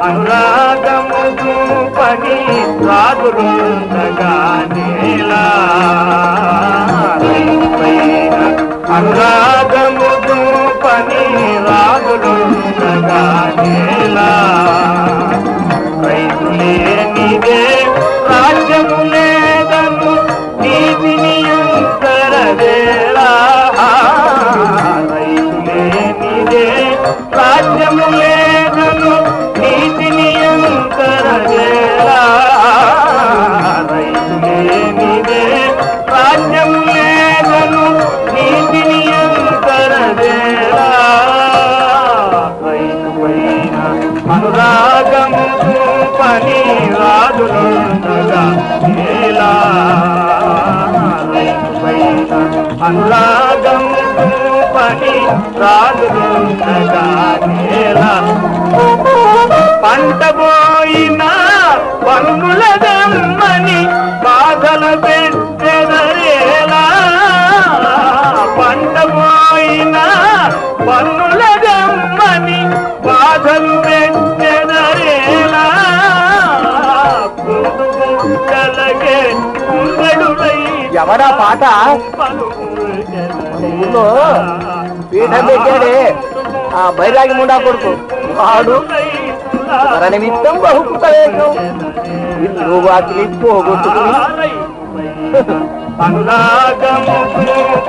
అనురాగము చూపని రాజులుండగా అనురాగము చూపని రాజులుండగా అనురాగము పని రాజులుండగా నేలా. అనురాగం అనురాగము చూపని రాజులుండగా నేలా. పంట పోయిన పన్నుల దమ్మని బాధలు ఎవరా పాట? ఊళ్ళో పీఠం పెట్టాడే. ఆ బైరాగి ముండా కొడుకు. వాడు వర నిమిత్తం బహుకలేశం ఇల్లు వాకిలి పోగొట్టుకుని. అనురాగము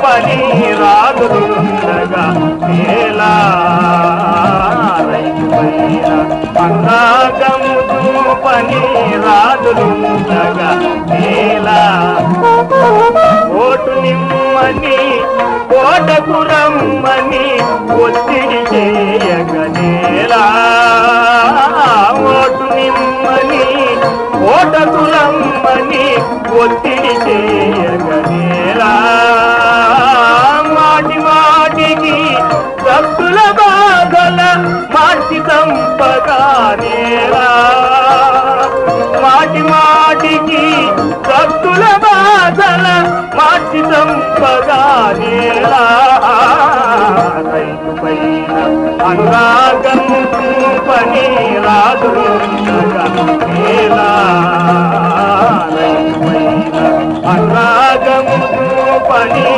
పని రాదురుండగా నేలా అనురాగము పని రాదురుండగా. నిమ్మని కోటకు రమ్మని ఒత్తిడి చేయగనేలా ఓటు నిమ్మని కోటకు రమ్మని ఒత్తిడి చేయగనేలా మాటి మాటికి భక్తుల బాధల మార్చి చంపగానేలా మాటి మాటికి భక్తుల రైతుపైన అనురాగము పని రాదురుండగా నేలా పని